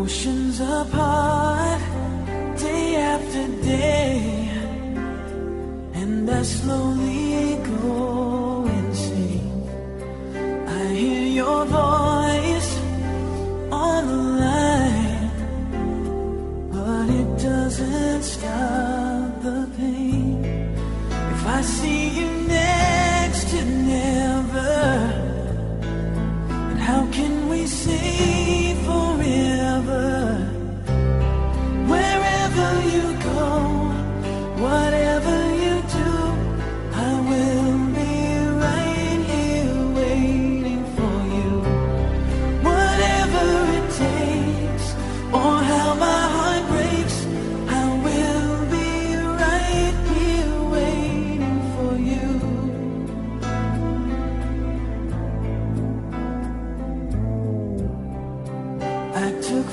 oceans apart day after day, and I slowly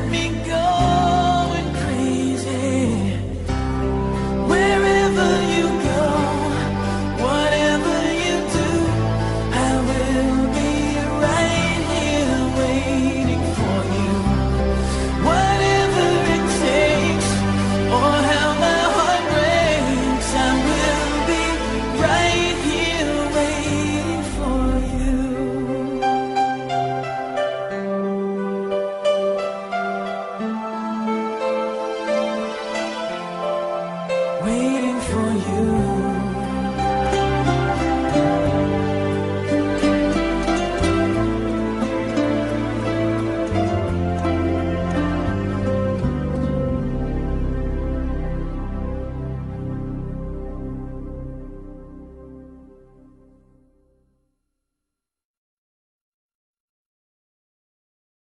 let me go. waiting for you.